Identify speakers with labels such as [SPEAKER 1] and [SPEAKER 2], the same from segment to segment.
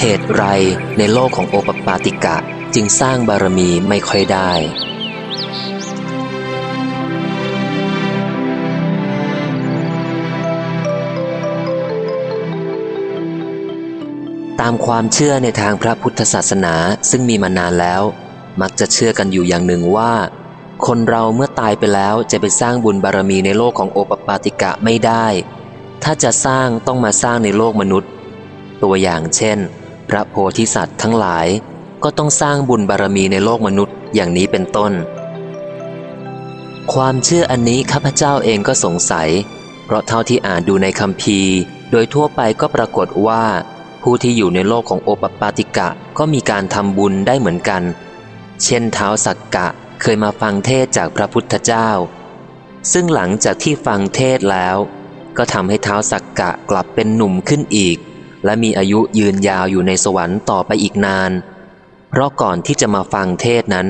[SPEAKER 1] เหตุไรในโลกของโอปปาติกะจึงสร้างบารมีไม่ค่อยได้ ตามความเชื่อในทางพระพุทธศาสนาซึ่งมีมานานแล้ว มักจะเชื่อกันอยู่อย่างหนึ่งว่า คนเราเมื่อตายไปแล้วจะไปสร้างบุญบารมีในโลกของโอปปาติกะไม่ได้ ถ้าจะสร้างต้องมาสร้างในโลกมนุษย์ ตัวอย่างเช่น พระโพธิสัตว์ทั้งหลายก็ต้องสร้างบุญบารมีในโลกมนุษย์อย่างนี้เป็นต้น ความเชื่ออันนี้ข้าพเจ้าเองก็สงสัย เพราะเท่าที่อ่านดูในคำพีโดยทั่วไปก็ปรากฏว่า ผู้ที่อยู่ในโลกของโอปปาติกะก็มีการทำบุญได้เหมือนกัน เช่นเท้าสักกะเคยมาฟังเทศจากพระพุทธเจ้า ซึ่งหลังจากที่ฟังเทศแล้ว ก็ทำให้เท้าสักกะกลับเป็นหนุ่มขึ้นอีก และมีอายุยืนยาวอยู่ในสวรรค์ต่อไปอีกนาน เพราะก่อนที่จะมาฟังเทศนั้น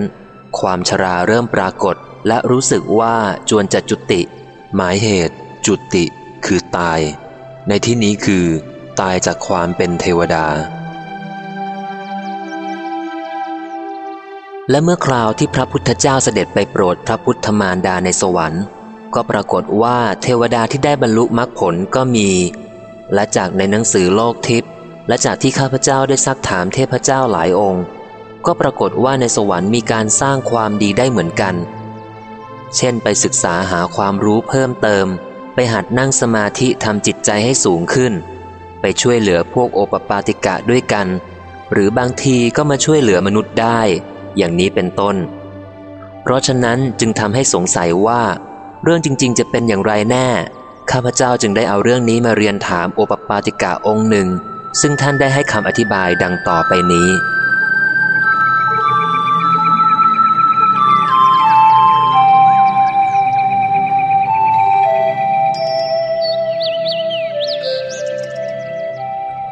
[SPEAKER 1] ความชราเริ่มปรากฏและรู้สึกว่าจวนจะจุติ หมายเหตุ จุติ คือตาย ในที่นี้คือ ตายจากความเป็นเทวดา และเมื่อคราวที่พระพุทธเจ้าเสด็จไปโปรดพระพุทธมารดาในสวรรค์ ก็ปรากฏว่าเทวดาที่ได้บรรลุมรรคผลก็มี และจากในหนังสือโลกทิพย์และจากที่ข้าพเจ้าได้ซักถามเทพเจ้าหลายองค์ ก็ปรากฏว่าในสวรรค์มีการสร้างความดีได้เหมือนกัน เช่นไปศึกษาหาความรู้เพิ่มเติม ไปหัดนั่งสมาธิทำจิตใจให้สูงขึ้น ไปช่วยเหลือพวกโอปปาติกะด้วยกัน หรือบางทีก็มาช่วยเหลือมนุษย์ได้ อย่างนี้เป็นต้น เพราะฉะนั้นจึงทำให้สงสัยว่า เรื่องจริง ๆ จะเป็นอย่างไรแน่ ข้าพเจ้าจึงได้เอาเรื่องนี้มาเรียนถามโอปปาติกะองค์หนึ่ง ซึ่งท่านได้ให้คำอธิบายดังต่อไปนี้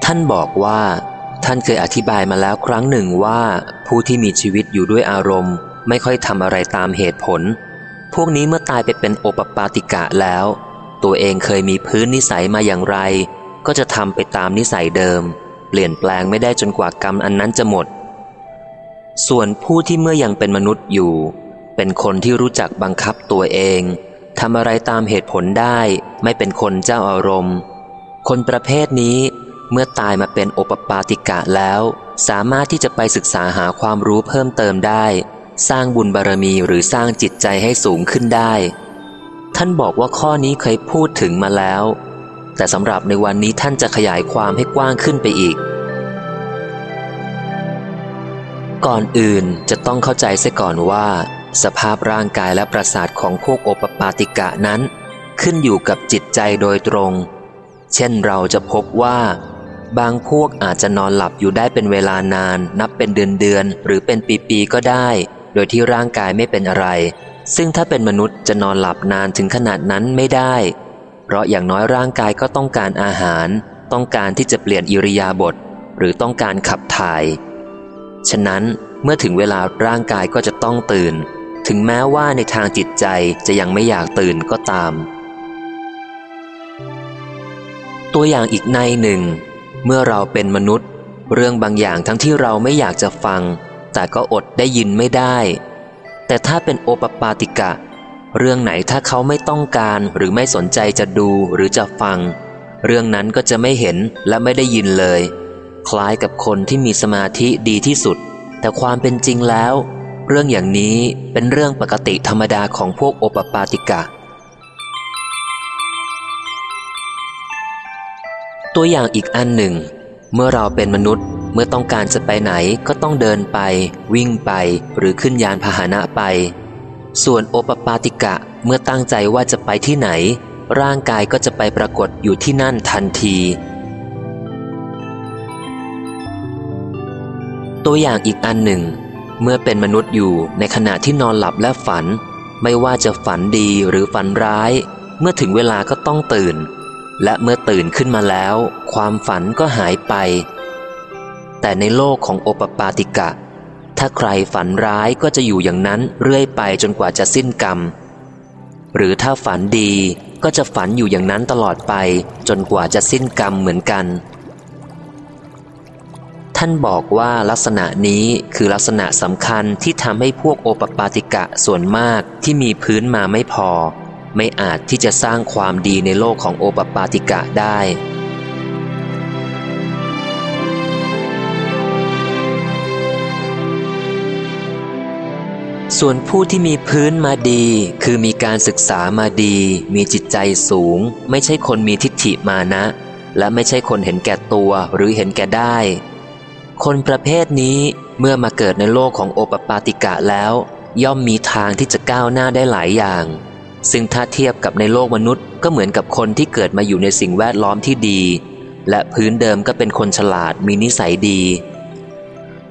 [SPEAKER 1] ท่านบอกว่า ท่านเคยอธิบายมาแล้วครั้งหนึ่งว่า ผู้ที่มีชีวิตอยู่ด้วยอารมณ์ ไม่ค่อยทำอะไรตามเหตุผล พวกนี้เมื่อตายไปเป็นโอปปาติกะแล้ว ตัวเองเคยมีพื้นนิสัยมาอย่างไร ก็จะทำไปตามนิสัยเดิม เปลี่ยนแปลงไม่ได้จนกว่ากรรมอันนั้นจะหมด ส่วนผู้ที่เมื่อยังเป็นมนุษย์อยู่ เป็นคนที่รู้จักบังคับตัวเองทำอะไรตามเหตุผลได้ ไม่เป็นคนเจ้าอารมณ์ คนประเภทนี้เมื่อตายมาเป็นโอปปาติกะแล้ว สามารถที่จะไปศึกษาหาความรู้เพิ่มเติมได้ สร้างบุญบารมีหรือสร้างจิตใจให้สูงขึ้นได้ ท่านบอกว่าข้อนี้เคยพูดถึงมาแล้ว แต่สำหรับในวันนี้ท่านจะขยายความให้กว้างขึ้นไปอีก ก่อนอื่นจะต้องเข้าใจเสียก่อนว่า สภาพร่างกายและประสาทของพวกโอปปาติกะนั้น ขึ้นอยู่กับจิตใจโดยตรง เช่นเราจะพบว่า บางพวกอาจจะนอนหลับอยู่ได้เป็นเวลานาน นับเป็นเดือนเดือนหรือเป็นปีๆก็ได้ โดยที่ร่างกายไม่เป็นอะไร ซึ่งถ้าเป็นมนุษย์จะนอนหลับนานถึงขนาดนั้นไม่ได้ เพราะอย่างน้อยร่างกายก็ต้องการอาหาร ต้องการที่จะเปลี่ยนอิริยาบถหรือต้องการขับถ่าย ฉะนั้นเมื่อถึงเวลาร่างกายก็จะต้องตื่น ถึงแม้ว่าในทางจิตใจจะยังไม่อยากตื่นก็ตาม ตัวอย่างอีกในหนึ่ง เมื่อเราเป็นมนุษย์ เรื่องบางอย่างทั้งที่เราไม่อยากจะฟัง แต่ก็อดได้ยินไม่ได้ แต่ถ้าเป็นโอปปาติกะ เรื่องไหนถ้าเขาไม่ต้องการหรือไม่สนใจจะดูหรือจะฟัง เรื่องนั้นก็จะไม่เห็นและไม่ได้ยินเลย คล้ายกับคนที่มีสมาธิดีที่สุด แต่ความเป็นจริงแล้ว เรื่องอย่างนี้เป็นเรื่องปกติธรรมดาของพวกโอปปาติกะ ตัวอย่างอีกอันหนึ่ง เมื่อเราเป็นมนุษย์ เมื่อต้องการจะไปไหนก็ต้องเดินไป วิ่งไป หรือขึ้นยานพาหนะไป ส่วนโอปปาติกะเมื่อตั้งใจว่าจะไปที่ไหน ร่างกายก็จะไปปรากฏอยู่ที่นั่นทันที ตัวอย่างอีกอันหนึ่ง เมื่อเป็นมนุษย์อยู่ในขณะที่นอนหลับและฝัน ไม่ว่าจะฝันดีหรือฝันร้าย เมื่อถึงเวลาก็ต้องตื่น และเมื่อตื่นขึ้นมาแล้ว ความฝันก็หายไป แต่ในโลกของโอปปาติกะ ถ้าใครฝันร้ายก็จะอยู่อย่างนั้นเรื่อยไปจนกว่าจะสิ้นกรรม หรือถ้าฝันดีก็จะฝันอยู่อย่างนั้นตลอดไปจนกว่าจะสิ้นกรรมเหมือนกัน ท่านบอกว่าลักษณะนี้คือลักษณะสำคัญที่ทำให้พวกโอปปาติกะส่วนมากที่มีพื้นมาไม่พอ ไม่อาจที่จะสร้างความดีในโลกของโอปปาติกะได้ ส่วนผู้ที่มีพื้นมาดี คือมีการศึกษามาดี มีจิตใจสูง ไม่ใช่คนมีทิฏฐิมานะ และไม่ใช่คนเห็นแก่ตัวหรือเห็นแก่ได้ คนประเภทนี้เมื่อมาเกิดในโลกของโอปปาติกะแล้ว ย่อมมีทางที่จะก้าวหน้าได้หลายอย่าง ซึ่งถ้าเทียบกับในโลกมนุษย์ก็เหมือนกับคนที่เกิดมาอยู่ในสิ่งแวดล้อมที่ดี และพื้นเดิมก็เป็นคนฉลาดมีนิสัยดี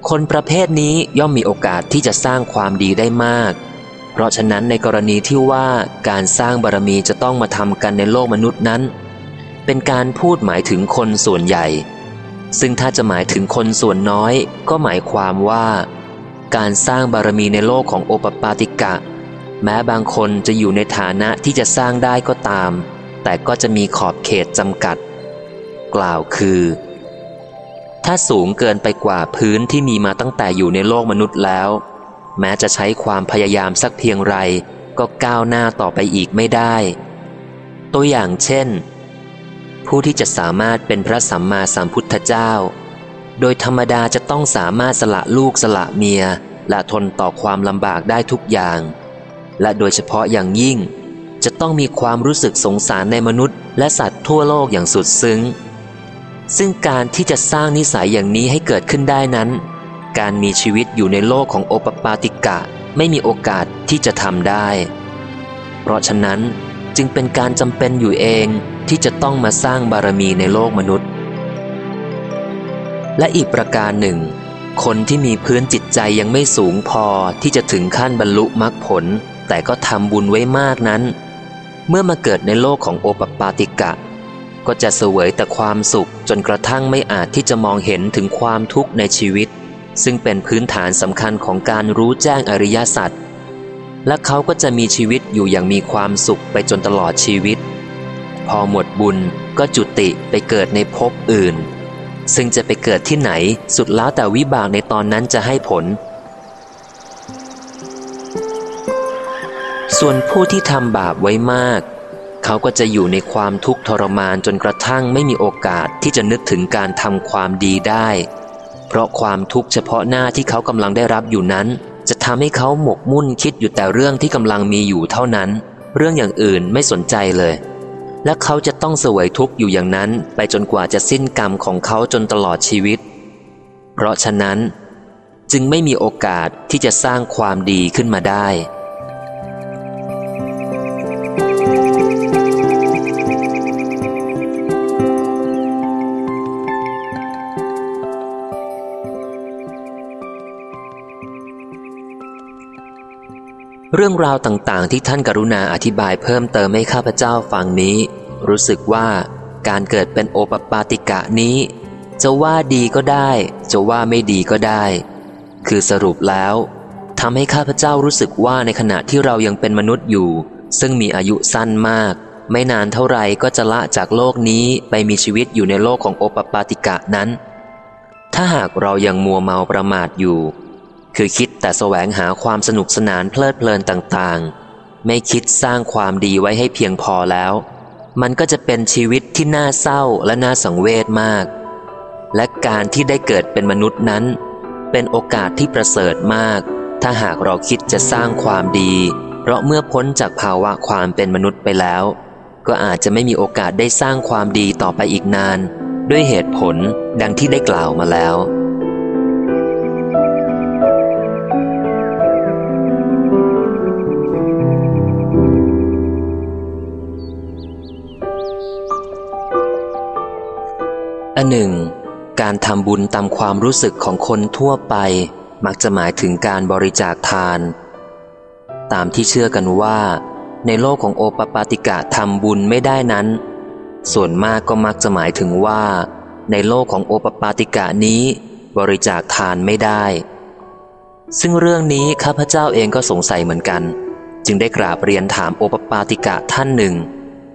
[SPEAKER 1] คนประเภทนี้ย่อมมีโอกาสที่จะสร้างความดีได้มาก เพราะฉะนั้นในกรณีที่ว่าการสร้างบารมีจะต้องมาทำกันในโลกมนุษย์นั้น เป็นการพูดหมายถึงคนส่วนใหญ่ ซึ่งถ้าจะหมายถึงคนส่วนน้อย ก็หมายความว่า การสร้างบารมีในโลกของโอปปาติกะ แม้บางคนจะอยู่ในฐานะที่จะสร้างได้ก็ตาม แต่ก็จะมีขอบเขตจำกัด กล่าวคือ ถ้าสูงเกินไปกว่าพื้นที่มีมาตั้งแต่อยู่ในโลกมนุษย์แล้ว แม้จะใช้ความพยายามสักเพียงไร ก็ก้าวหน้าต่อไปอีกไม่ได้ ตัวอย่างเช่น ผู้ที่จะสามารถเป็นพระสัมมาสัมพุทธเจ้า โดยธรรมดาจะต้องสามารถสละลูกสละเมีย และทนต่อความลำบากได้ทุกอย่าง และโดยเฉพาะอย่างยิ่ง จะต้องมีความรู้สึกสงสารในมนุษย์ และสัตว์ทั่วโลกอย่างสุดซึ้ง ซึ่งการที่จะสร้างนิสัยอย่างนี้ให้เกิดขึ้นได้นั้น การมีชีวิตอยู่ในโลกของโอปปาติกะไม่มีโอกาสที่จะทำได้ เพราะฉะนั้นจึงเป็นการจำเป็นอยู่เองที่จะต้องมาสร้างบารมีในโลกมนุษย์ และอีกประการหนึ่ง คนที่มีพื้นจิตใจยังไม่สูงพอที่จะถึงขั้นบรรลุมรรคผล แต่ก็ทำบุญไว้มากนั้น เมื่อมาเกิดในโลกของโอปปาติกะ ก็จะเสวยแต่ความสุขจนกระทั่งไม่อาจที่จะมองเห็นถึงความทุกข์ในชีวิต ซึ่งเป็นพื้นฐานสำคัญของการรู้แจ้งอริยสัจและเขาก็จะมีชีวิตอยู่อย่างมีความสุขไปจนตลอดชีวิต พอหมดบุญก็จุติไปเกิดในภพอื่น ซึ่งจะไปเกิดที่ไหนสุดแล้วแต่วิบากในตอนนั้นจะให้ผล ส่วนผู้ที่ทำบาปไว้มาก เขาก็จะอยู่ในความทุกข์ทรมานจนกระทั่งไม่มีโอกาสที่จะนึกถึงการทำความดีได้ เพราะความทุกข์เฉพาะหน้าที่เขากำลังได้รับอยู่นั้น จะทำให้เขาหมกมุ่นคิดอยู่แต่เรื่องที่กำลังมีอยู่เท่านั้น เรื่องอย่างอื่นไม่สนใจเลย และเขาจะต้องเสวยทุกข์อยู่อย่างนั้น ไปจนกว่าจะสิ้นกรรมของเขาจนตลอดชีวิต เพราะฉะนั้น จึงไม่มีโอกาสที่จะสร้างความดีขึ้นมาได้ เรื่องราวต่างๆ ที่ท่านกรุณาอธิบายเพิ่มเติมให้ข้าพเจ้าฟังนี้ รู้สึกว่าการเกิดเป็นโอปปาติกะนี้ จะว่าดีก็ได้ จะว่าไม่ดีก็ได้ คือสรุปแล้วทำให้ข้าพเจ้ารู้สึกว่าในขณะที่เรายังเป็นมนุษย์อยู่ ซึ่งมีอายุสั้นมาก ไม่นานเท่าไรก็จะละจากโลกนี้ไปมีชีวิตอยู่ในโลกของโอปปาติกะนั้น ถ้าหากเรายังมัวเมาประมาทอยู่ คือคิดแต่แสวงหาความสนุกสนานเพลิดเพลินต่างๆ ไม่คิดสร้างความดีไว้ให้เพียงพอแล้ว มันก็จะเป็นชีวิตที่น่าเศร้าและน่าสังเวชมาก และการที่ได้เกิดเป็นมนุษย์นั้น เป็นโอกาสที่ประเสริฐมาก ถ้าหากเราคิดจะสร้างความดี เพราะเมื่อพ้นจากภาวะความเป็นมนุษย์ไปแล้ว ก็อาจจะไม่มีโอกาสได้สร้างความดีต่อไปอีกนาน ด้วยเหตุผลดังที่ได้กล่าวมาแล้ว หนึ่ง การทำบุญตามความรู้สึกของคนทั่วไป มักจะหมายถึงการบริจาคทาน ตามที่เชื่อกันว่า ในโลกของโอปปาติกะทำบุญไม่ได้นั้น ส่วนมากก็มักจะหมายถึงว่า ในโลกของโอปปาติกะนี้ บริจาคทานไม่ได้ ซึ่งเรื่องนี้ข้าพเจ้าเองก็สงสัยเหมือนกัน จึงได้กราบเรียนถามโอปปาติกะท่านหนึ่ง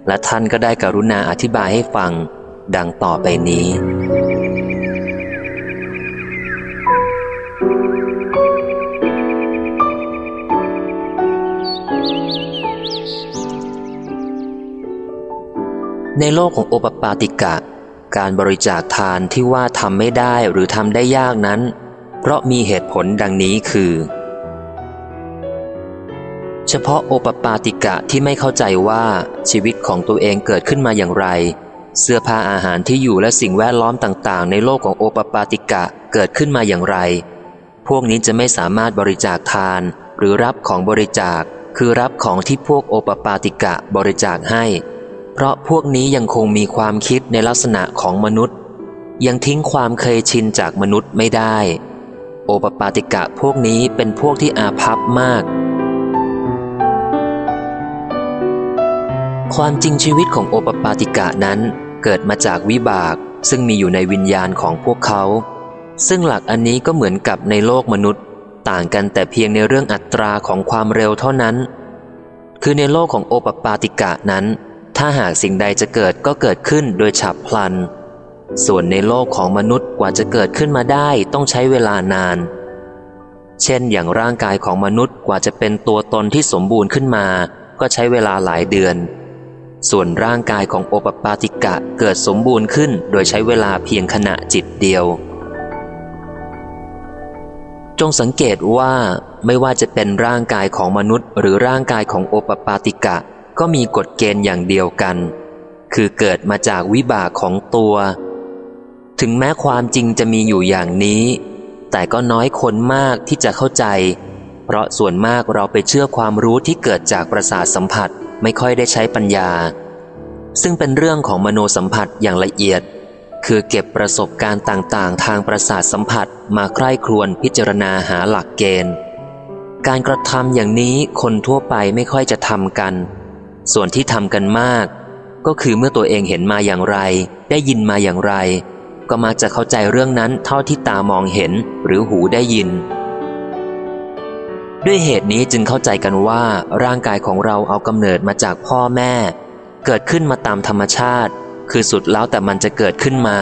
[SPEAKER 1] และท่านก็ได้กรุณาอธิบายให้ฟัง ดังต่อไปนี้ ในโลกของโอปปาติกะ การบริจาคทานที่ว่าทำไม่ได้หรือทำได้ยากนั้น เพราะมีเหตุผลดังนี้คือ เฉพาะโอปปาติกะที่ไม่เข้าใจว่าชีวิตของตัวเองเกิดขึ้นมาอย่างไร เสื้อผ้าอาหารที่อยู่และสิ่งแวดล้อมต่างๆ ในโลกของโอปปาติกะเกิดขึ้นมาอย่างไร พวกนี้จะไม่สามารถบริจาคทาน หรือรับของบริจาค คือรับของที่พวกโอปปาติกะบริจาคให้ เพราะพวกนี้ยังคงมีความคิดในลักษณะของมนุษย์ ยังทิ้งความเคยชินจากมนุษย์ไม่ได้ โอปปาติกะพวกนี้เป็นพวกที่อาภัพมาก ความจริงชีวิตของโอปปาติกะนั้นเกิดมาจากวิบาก ซึ่งมีอยู่ในวิญญาณของพวกเขา ซึ่งหลักอันนี้ก็เหมือนกับในโลกมนุษย์ ต่างกันแต่เพียงในเรื่องอัตราของความเร็วเท่านั้น คือในโลกของโอปปาติกะนั้น ถ้าหากสิ่งใดจะเกิดก็เกิดขึ้นโดยฉับพลัน ส่วนในโลกของมนุษย์กว่าจะเกิดขึ้นมาได้ต้องใช้เวลานาน เช่น อย่างร่างกายของมนุษย์กว่าจะเป็นตัวตนที่สมบูรณ์ขึ้นมา ก็ใช้เวลาหลายเดือน ส่วนร่างกายของโอปปาติกะเกิดสมบูรณ์ขึ้นโดยใช้เวลาเพียงขณะจิตเดียว จงสังเกตว่าไม่ว่าจะเป็นร่างกายของมนุษย์ หรือร่างกายของโอปปาติกะก็มีกฎเกณฑ์อย่างเดียวกัน คือเกิดมาจากวิบากของตัว ถึงแม้ความจริงจะมีอยู่อย่างนี้ แต่ก็น้อยคนมากที่จะเข้าใจ เพราะส่วนมากเราไปเชื่อความรู้ที่เกิดจากประสาทสัมผัส ไม่ค่อยได้ใช้ปัญญา ซึ่งเป็นเรื่องของมโนสัมผัสอย่างละเอียด คือเก็บประสบการณ์ต่างๆ ทางประสาทสัมผัสมาใคร่ครวญพิจารณาหาหลักเกณฑ์ การกระทำอย่างนี้คนทั่วไปไม่ค่อยจะทำกัน ส่วนที่ทำกันมาก ก็คือเมื่อตัวเองเห็นมาอย่างไร ได้ยินมาอย่างไร ก็มักจะเข้าใจเรื่องนั้นเท่าที่ตามองเห็นหรือหูได้ยิน ด้วยเหตุนี้จึงเข้าใจกันว่าร่างกายของเราเอากำเนิดมาจากพ่อแม่ เกิดขึ้นมาตามธรรมชาติ คือสุดแล้วแต่มันจะเกิดขึ้นมา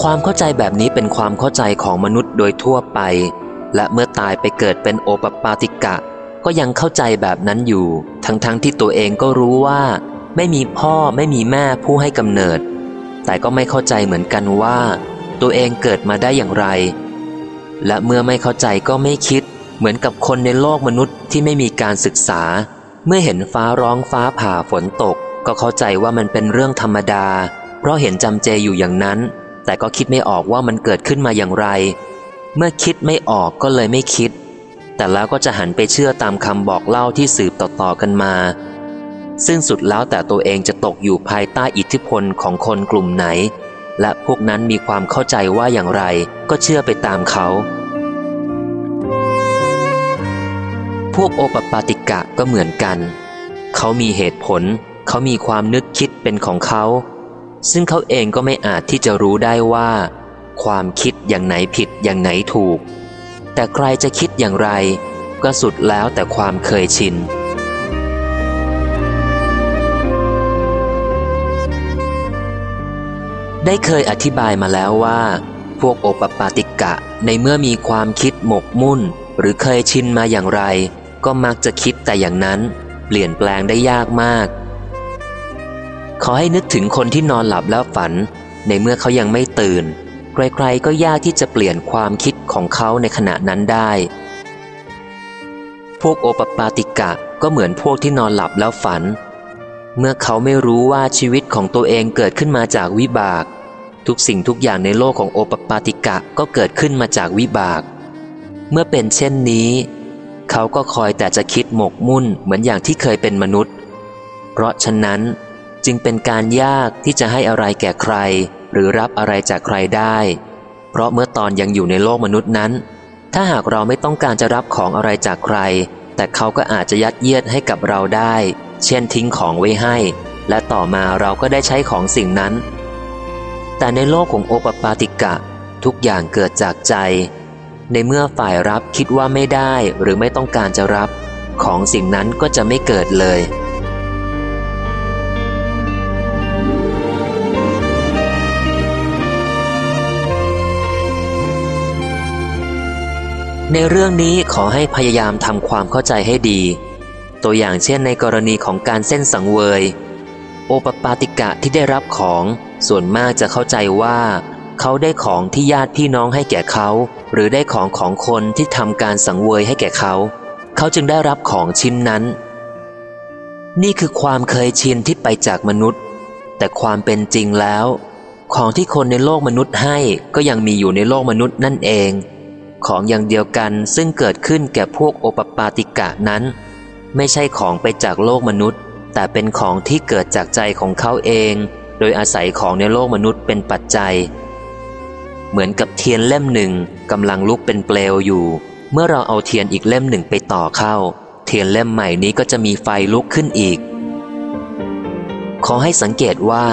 [SPEAKER 1] ความเข้าใจแบบนี้เป็นความเข้าใจของมนุษย์โดยทั่วไป และเมื่อตายไปเกิดเป็นโอปปาติกะ ก็ยังเข้าใจแบบนั้นอยู่ ทั้งๆทที่ตัวเองก็รู้ว่า ไม่มีพ่อไม่มีแม่ผู้ให้กำเนิด แต่ก็ไม่เข้าใจเหมือนกันว่า ตัวเองเกิดมาได้อย่างไร และเมื่อไม่เข้าใจก็ไม่คิด เหมือนกับคนในโลกมนุษย์ที่ไม่มีการศึกษา เมื่อเห็นฟ้าร้องฟ้าผ่าฝนตก ก็เข้าใจว่ามันเป็นเรื่องธรรมดา เพราะเห็นจำเจอยู่อย่างนั้น แต่ก็คิดไม่ออกว่ามันเกิดขึ้นมาอย่างไร เมื่อคิดไม่ออกก็เลยไม่คิด แต่แล้วก็จะหันไปเชื่อตามคำบอกเล่าที่สืบต่อๆกันมา ซึ่งสุดแล้วแต่ตัวเองจะตกอยู่ภายใต้อิทธิพลของคนกลุ่มไหน และพวกนั้นมีความเข้าใจว่าอย่างไรก็เชื่อไปตามเขา พวกโอปปาติกะก็เหมือนกัน เขามีเหตุผล เขามีความนึกคิดเป็นของเขา ซึ่งเขาเองก็ไม่อาจที่จะรู้ได้ว่า ความคิดอย่างไหนผิดอย่างไหนถูก แต่ใครจะคิดอย่างไร ก็สุดแล้วแต่ความเคยชิน ได้เคยอธิบายมาแล้วว่า พวกโอปปาติกะในเมื่อมีความคิดหมกมุ่น หรือเคยชินมาอย่างไร ก็มักจะคิดแต่อย่างนั้น เปลี่ยนแปลงได้ยากมาก ขอให้นึกถึงคนที่นอนหลับแล้วฝัน ในเมื่อเขายังไม่ตื่น ใครๆก็ยากที่จะเปลี่ยนความคิดของเขาในขณะนั้นได้ พวกโอปปาติกะก็เหมือนพวกที่นอนหลับแล้วฝัน เมื่อเขาไม่รู้ว่าชีวิตของตัวเองเกิดขึ้นมาจากวิบาก ทุกสิ่งทุกอย่างในโลกของโอปปาติกะก็เกิดขึ้นมาจากวิบาก เมื่อเป็นเช่นนี้ เขาก็คอยแต่จะคิดหมกมุ่นเหมือนอย่างที่เคยเป็นมนุษย์ เพราะฉะนั้นจึงเป็นการยากที่จะให้อะไรแก่ใคร หรือรับอะไรจากใครได้ เพราะเมื่อตอนยังอยู่ในโลกมนุษย์นั้น ถ้าหากเราไม่ต้องการจะรับของอะไรจากใคร แต่เขาก็อาจจะยัดเยียดให้กับเราได้ เช่นทิ้งของไว้ให้ และต่อมาเราก็ได้ใช้ของสิ่งนั้น แต่ในโลกของโอปปาติกะ ทุกอย่างเกิดจากใจ ในเมื่อฝ่ายรับคิดว่าไม่ได้หรือไม่ต้องการจะรับ ของสิ่งนั้นก็จะไม่เกิดเลยในเรื่องนี้ขอให้พยายามทำความเข้าใจให้ดี ตัวอย่างเช่นในกรณีของการเส้นสังเวย โอปปาติกะที่ได้รับของส่วนมากจะเข้าใจว่า เขาได้ของที่ญาติพี่น้องให้แก่เขา หรือได้ของของคนที่ทำการสังเวยให้แก่เขา เขาจึงได้รับของชิ้นนั้น นี่คือความเคยชินที่ไปจากมนุษย์ แต่ความเป็นจริงแล้ว ของที่คนในโลกมนุษย์ให้ก็ยังมีอยู่ในโลกมนุษย์นั่นเอง ของอย่างเดียวกันซึ่งเกิดขึ้นแก่พวกโอปปาติกะนั้น ไม่ใช่ของไปจากโลกมนุษย์ แต่เป็นของที่เกิดจากใจของเขาเอง โดยอาศัยของในโลกมนุษย์เป็นปัจจัย เหมือนกับเทียนเล่มหนึ่งกำลังลุกเป็นเปลวอยู่ เมื่อเราเอาเทียนอีกเล่มหนึ่งไปต่อเข้า เทียนเล่มใหม่นี้ก็จะมีไฟลุกขึ้นอีก ขอให้สังเกตว่า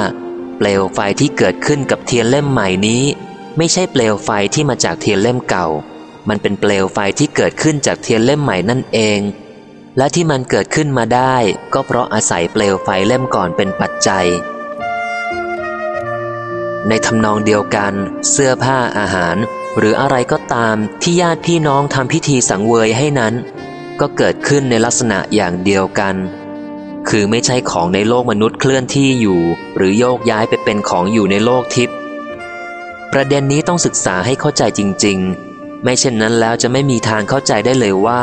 [SPEAKER 1] เปลวไฟที่เกิดขึ้นกับเทียนเล่มใหม่นี้ ไม่ใช่เปลวไฟที่มาจากเทียนเล่มเก่า มันเป็นเปลวไฟที่เกิดขึ้นจากเทียนเล่มใหม่นั่นเอง และที่มันเกิดขึ้นมาได้ ก็เพราะอาศัยเปลวไฟเล่มก่อนเป็นปัจจัย ในทำนองเดียวกัน เสื้อผ้าอาหาร หรืออะไรก็ตามที่ญาติพี่น้องทำพิธีสังเวยให้นั้น ก็เกิดขึ้นในลักษณะอย่างเดียวกัน คือไม่ใช่ของในโลกมนุษย์เคลื่อนที่อยู่ หรือโยกย้ายไปเป็นของอยู่ในโลกทิพย์ประเด็นนี้ต้องศึกษาให้เข้าใจจริง ๆ ไม่เช่นนั้นแล้วจะไม่มีทางเข้าใจได้เลยว่า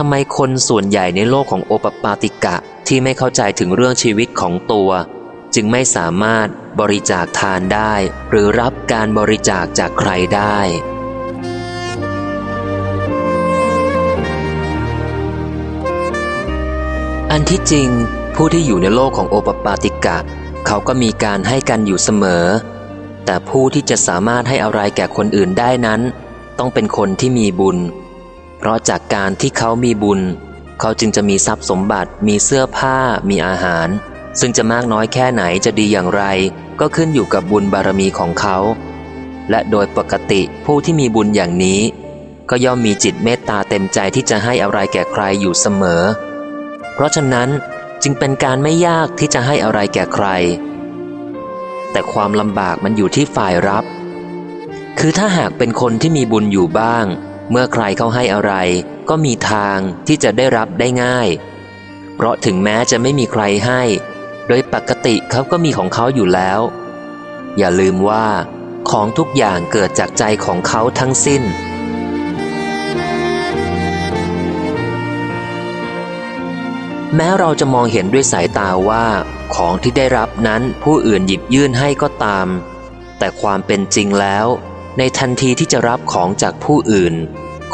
[SPEAKER 1] ทำไมคนส่วนใหญ่ในโลกของโอปปาติกะที่ไม่เข้าใจถึงเรื่องชีวิตของตัว จึงไม่สามารถบริจาคทานได้ หรือรับการบริจาคจากใครได้ อันที่จริง ผู้ที่อยู่ในโลกของโอปปาติกะ เขาก็มีการให้กันอยู่เสมอ แต่ผู้ที่จะสามารถให้อะไรแก่คนอื่นได้นั้น ต้องเป็นคนที่มีบุญ เพราะจากการที่เขามีบุญ เขาจึงจะมีทรัพย์สมบัติ มีเสื้อผ้า มีอาหาร ซึ่งจะมากน้อยแค่ไหนจะดีอย่างไร ก็ขึ้นอยู่กับบุญบารมีของเขา และโดยปกติผู้ที่มีบุญอย่างนี้ ก็ย่อมมีจิตเมตตาเต็มใจที่จะให้อะไรแก่ใครอยู่เสมอ เพราะฉะนั้นจึงเป็นการไม่ยากที่จะให้อะไรแก่ใคร แต่ความลำบากมันอยู่ที่ฝ่ายรับ คือถ้าหากเป็นคนที่มีบุญอยู่บ้าง เมื่อใครเขาให้อะไร ก็มีทางที่จะได้รับได้ง่าย เพราะถึงแม้จะไม่มีใครให้ โดยปกติเขาก็มีของเขาอยู่แล้ว อย่าลืมว่า ของทุกอย่างเกิดจากใจของเขาทั้งสิ้น แม้เราจะมองเห็นด้วยสายตาว่า ของที่ได้รับนั้นผู้อื่นหยิบยื่นให้ก็ตาม แต่ความเป็นจริงแล้ว ในทันทีที่จะรับของจากผู้อื่น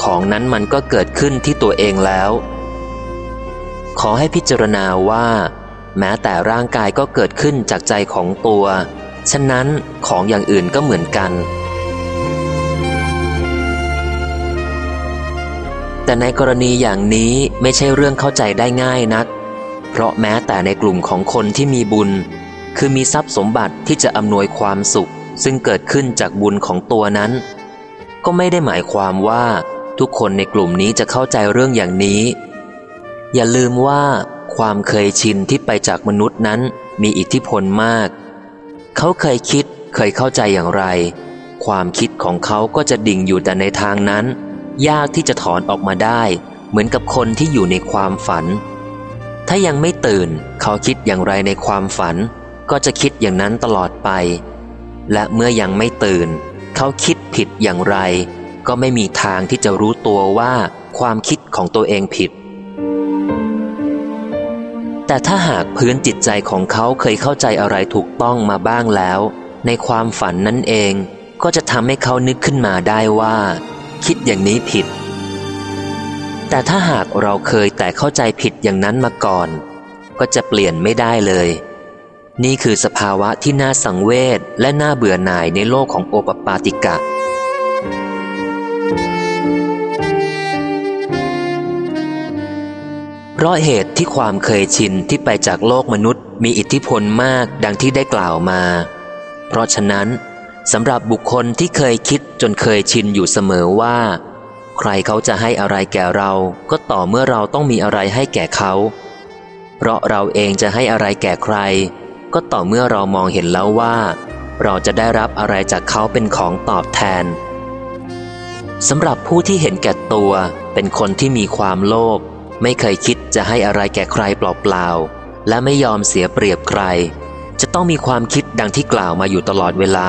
[SPEAKER 1] ของนั้นมันก็เกิดขึ้นที่ตัวเองแล้ว ขอให้พิจารณาว่า แม้แต่ร่างกายก็เกิดขึ้นจากใจของตัว ฉะนั้นของอย่างอื่นก็เหมือนกัน แต่ในกรณีอย่างนี้ไม่ใช่เรื่องเข้าใจได้ง่ายนัก เพราะแม้แต่ในกลุ่มของคนที่มีบุญ คือมีทรัพย์สมบัติที่จะอำนวยความสุข ซึ่งเกิดขึ้นจากบุญของตัวนั้น ก็ไม่ได้หมายความว่าทุกคนในกลุ่มนี้จะเข้าใจเรื่องอย่างนี้ อย่าลืมว่าความเคยชินที่ไปจากมนุษย์นั้นมีอิทธิพลมาก เขาเคยคิดเคยเข้าใจอย่างไร ความคิดของเขาก็จะดิ่งอยู่แต่ในทางนั้น ยากที่จะถอนออกมาได้ เหมือนกับคนที่อยู่ในความฝัน ถ้ายังไม่ตื่น เขาคิดอย่างไรในความฝัน ก็จะคิดอย่างนั้นตลอดไป และเมื่อยังไม่ตื่น เขาคิดผิดอย่างไร ก็ไม่มีทางที่จะรู้ตัวว่าความคิดของตัวเองผิด แต่ถ้าหากพื้นจิตใจของเขาเคยเข้าใจอะไรถูกต้องมาบ้างแล้ว ในความฝันนั่นเองก็จะทำให้เขานึกขึ้นมาได้ว่า คิดอย่างนี้ผิด แต่ถ้าหากเราเคยแต่เข้าใจผิดอย่างนั้นมาก่อน ก็จะเปลี่ยนไม่ได้เลย นี่คือสภาวะที่น่าสังเวชและน่าเบื่อหน่ายในโลกของโอปปาติกะ เพราะเหตุที่ความเคยชินที่ไปจากโลกมนุษย์มีอิทธิพลมากดังที่ได้กล่าวมา เพราะฉะนั้นสำหรับบุคคลที่เคยคิดจนเคยชินอยู่เสมอว่า ใครเขาจะให้อะไรแก่เราก็ต่อเมื่อเราต้องมีอะไรให้แก่เขา เพราะเราเองจะให้อะไรแก่ใคร ก็ต่อเมื่อเรามองเห็นแล้วว่า เราจะได้รับอะไรจากเขาเป็นของตอบแทนสำหรับผู้ที่เห็นแก่ตัวเป็นคนที่มีความโลภไม่เคยคิดจะให้อะไรแก่ใครเปล่าๆและไม่ยอมเสียเปรียบใคร จะต้องมีความคิดดังที่กล่าวมาอยู่ตลอดเวลา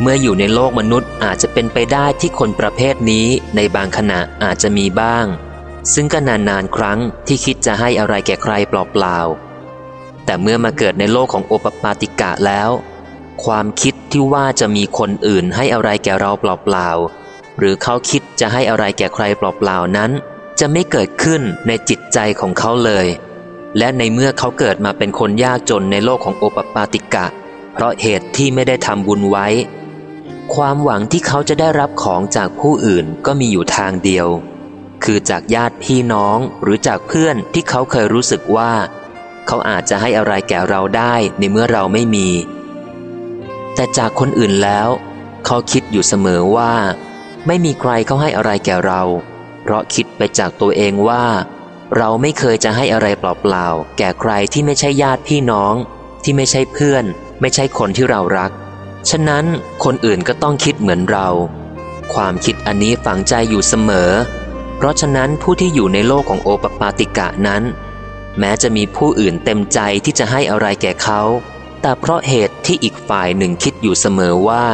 [SPEAKER 1] เมื่ออยู่ในโลกมนุษย์อาจจะเป็นไปได้ที่คนประเภทนี้ในบางขณะอาจจะมีบ้าง ซึ่งก็นานๆครั้งที่คิดจะให้อะไรแก่ใครเปล่าๆ แต่เมื่อมาเกิดในโลกของโอปปาติกะแล้ว ความคิดที่ว่าจะมีคนอื่นให้อะไรแก่เราเปล่าๆหรือเขาคิดจะให้อะไรแก่ใครเปล่าๆนั้น จะไม่เกิดขึ้นในจิตใจของเขาเลย และในเมื่อเขาเกิดมาเป็นคนยากจนในโลกของโอปปาติกะ เพราะเหตุที่ไม่ได้ทำบุญไว้ ความหวังที่เขาจะได้รับของจากผู้อื่นก็มีอยู่ทางเดียว คือจากญาติพี่น้องหรือจากเพื่อนที่เขาเคยรู้สึกว่า เขาอาจจะให้อะไรแก่เราได้ในเมื่อเราไม่มี แต่จากคนอื่นแล้วเขาคิดอยู่เสมอว่า ไม่มีใครเขาให้อะไรแก่เรา เพราะคิดไปจากตัวเองว่า เราไม่เคยจะให้อะไรเปล่าๆแก่ใครที่ไม่ใช่ญาติพี่น้อง ที่ไม่ใช่เพื่อน ไม่ใช่คนที่เรารัก ฉะนั้นคนอื่นก็ต้องคิดเหมือนเรา ความคิดอันนี้ฝังใจอยู่เสมอ เพราะฉะนั้นผู้ที่อยู่ในโลกของโอปปาติกะนั้น แม้จะมีผู้อื่นเต็มใจที่จะให้อะไรแก่เขา แต่เพราะเหตุที่อีกฝ่ายหนึ่งคิดอยู่เสมอว่า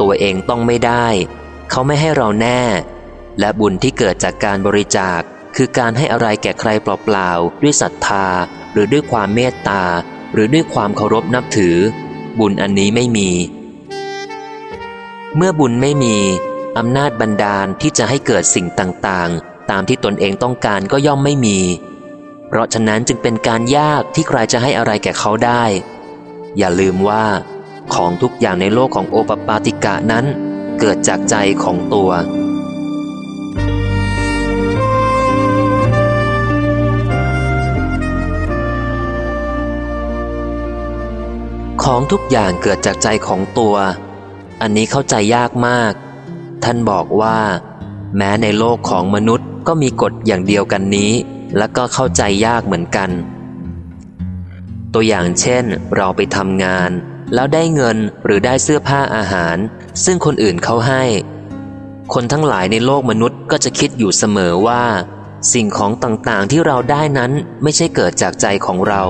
[SPEAKER 1] ตัวเองต้องไม่ได้ เขาไม่ให้เราแน่ และบุญที่เกิดจากการบริจาค คือการให้อะไรแก่ใครเปล่าๆด้วยศรัทธา หรือด้วยความเมตตา หรือด้วยความเคารพนับถือ บุญอันนี้ไม่มี เมื่อบุญไม่มีอำนาจบันดาลที่จะให้เกิดสิ่งต่างๆ ตามที่ตนเองต้องการก็ย่อมไม่มี เพราะฉะนั้นจึงเป็นการยากที่ใครจะให้อะไรแก่เขาได้ อย่าลืมว่า ของทุกอย่างในโลกของโอปปาติกะนั้นเกิดจากใจของตัวของทุกอย่างเกิดจากใจของตัว อันนี้เข้าใจยากมาก ท่านบอกว่า แม้ในโลกของมนุษย์ก็มีกฎอย่างเดียวกันนี้ และก็เข้าใจยากเหมือนกัน ตัวอย่างเช่น เราไปทำงาน แล้วได้เงินหรือได้เสื้อผ้าอาหาร ซึ่งคนอื่นเขาให้ คนทั้งหลายในโลกมนุษย์ก็จะคิดอยู่เสมอว่า สิ่งของต่างๆที่เราได้นั้นไม่ใช่เกิดจากใจของเรา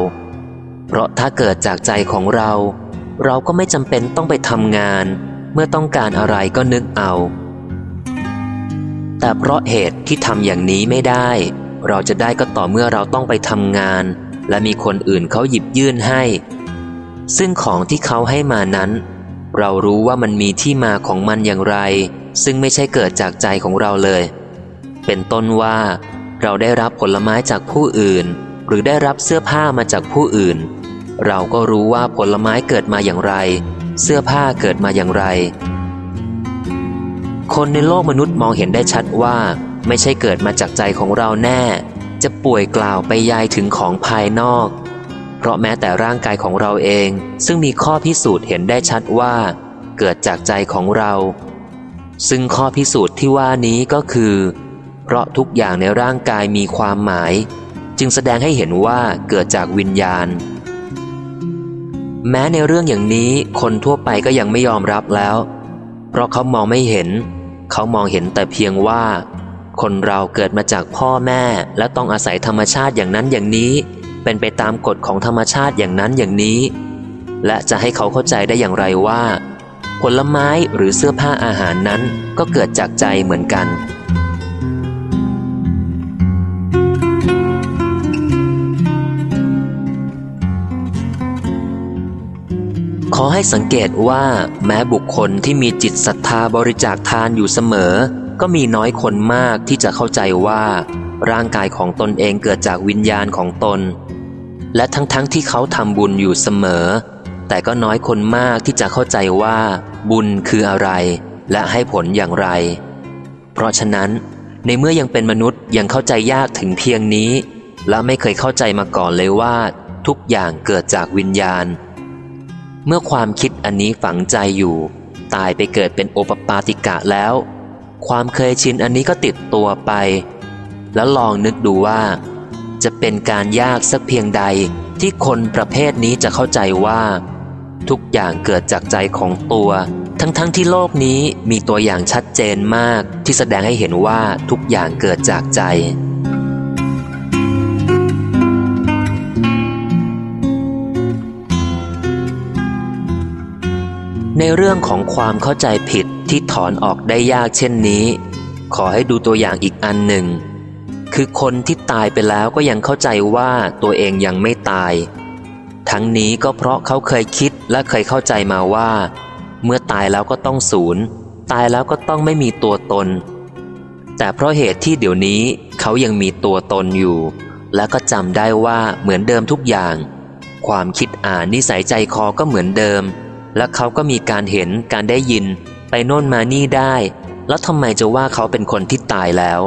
[SPEAKER 1] เพราะถ้าเกิดจากใจของเรา เราก็ไม่จำเป็นต้องไปทำงาน เมื่อต้องการอะไรก็นึกเอา แต่เพราะเหตุที่ทำอย่างนี้ไม่ได้ เราจะได้ก็ต่อเมื่อเราต้องไปทำงาน และมีคนอื่นเขาหยิบยื่นให้ ซึ่งของที่เขาให้มานั้น เรารู้ว่ามันมีที่มาของมันอย่างไร ซึ่งไม่ใช่เกิดจากใจของเราเลย เป็นต้นว่า เราได้รับผลไม้จากผู้อื่น หรือได้รับเสื้อผ้ามาจากผู้อื่น เราก็รู้ว่าผลไม้เกิดมาอย่างไร เสื้อผ้าเกิดมาอย่างไร คนในโลกมนุษย์มองเห็นได้ชัดว่า ไม่ใช่เกิดมาจากใจของเราแน่ จะป่วยกล่าวไปยายถึงของภายนอก เพราะแม้แต่ร่างกายของเราเอง ซึ่งมีข้อพิสูจน์เห็นได้ชัดว่า เกิดจากใจของเรา ซึ่งข้อพิสูจน์ที่ว่านี้ก็คือ เพราะทุกอย่างในร่างกายมีความหมาย จึงแสดงให้เห็นว่าเกิดจากวิญญาณ แม้ในเรื่องอย่างนี้คนทั่วไปก็ยังไม่ยอมรับแล้ว เพราะเขามองไม่เห็น เขามองเห็นแต่เพียงว่า คนเราเกิดมาจากพ่อแม่และต้องอาศัยธรรมชาติอย่างนั้นอย่างนี้ เป็นไปตามกฎของธรรมชาติอย่างนั้นอย่างนี้ และจะให้เขาเข้าใจได้อย่างไรว่า ผลไม้หรือเสื้อผ้าอาหารนั้นก็เกิดจากใจเหมือนกัน ขอให้สังเกตว่าแม้บุคคลที่มีจิตศรัทธาบริจาคทานอยู่เสมอ ก็มีน้อยคนมากที่จะเข้าใจว่า ร่างกายของตนเองเกิดจากวิญญาณของตน และทั้งๆทที่เขาทำบุญอยู่เสมอ แต่ก็น้อยคนมากที่จะเข้าใจว่า บุญคืออะไร และให้ผลอย่างไร เพราะฉะนั้น ในเมื่อยังเป็นมนุษย์ยังเข้าใจยากถึงเพียงนี้ และไม่เคยเข้าใจมาก่อนเลยว่า ทุกอย่างเกิดจากวิญญาณ เมื่อความคิดอันนี้ฝังใจอยู่ ตายไปเกิดเป็นโอปปาติกะแล้ว ความเคยชินอันนี้ก็ติดตัวไป แล้วลองนึกดูว่า จะเป็นการยากสักเพียงใดที่คนประเภทนี้จะเข้าใจว่า ทุกอย่างเกิดจากใจของตัว ทั้งๆทที่โลกนี้มีตัวอย่างชัดเจนมากที่แสดงให้เห็นว่าทุกอย่างเกิดจากใจ ในเรื่องของความเข้าใจผิดที่ถอนออกได้ยากเช่นนี้ ขอให้ดูตัวอย่างอีกอันหนึ่ง คือคนที่ตายไปแล้วก็ยังเข้าใจว่าตัวเองยังไม่ตาย ทั้งนี้ก็เพราะเขาเคยคิดและเคยเข้าใจมาว่า เมื่อตายแล้วก็ต้องสูญตายแล้วก็ต้องไม่มีตัวตน แต่เพราะเหตุที่เดี๋ยวนี้เขายังมีตัวตนอยู่ และก็จำได้ว่าเหมือนเดิมทุกอย่าง ความคิดอ่านนิสัยใจคอก็เหมือนเดิม และเขาก็มีการเห็นการได้ยิน ไปโน่นมานี่ได้ แล้วทำไมจะว่าเขาเป็นคนที่ตายแล้ว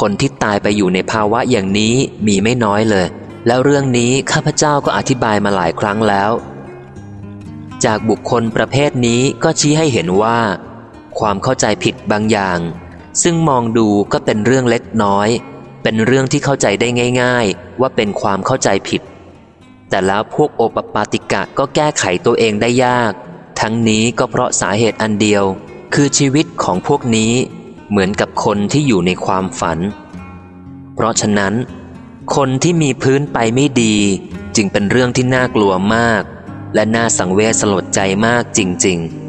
[SPEAKER 1] คนที่ตายไปอยู่ในภาวะอย่างนี้มีไม่น้อยเลย แล้วเรื่องนี้ข้าพเจ้าก็อธิบายมาหลายครั้งแล้ว จากบุคคลประเภทนี้ก็ชี้ให้เห็นว่า ความเข้าใจผิดบางอย่าง ซึ่งมองดูก็เป็นเรื่องเล็กน้อย เป็นเรื่องที่เข้าใจได้ง่าย ๆ ว่าเป็นความเข้าใจผิด แต่แล้วพวกโอปปาติกะก็แก้ไขตัวเองได้ยาก ทั้งนี้ก็เพราะสาเหตุอันเดียว คือชีวิตของพวกนี้เหมือนกับคนที่อยู่ในความฝัน เพราะฉะนั้น คนที่มีพื้นไปไม่ดี จึงเป็นเรื่องที่น่ากลัวมาก และน่าสังเวชสลดใจมากจริง ๆ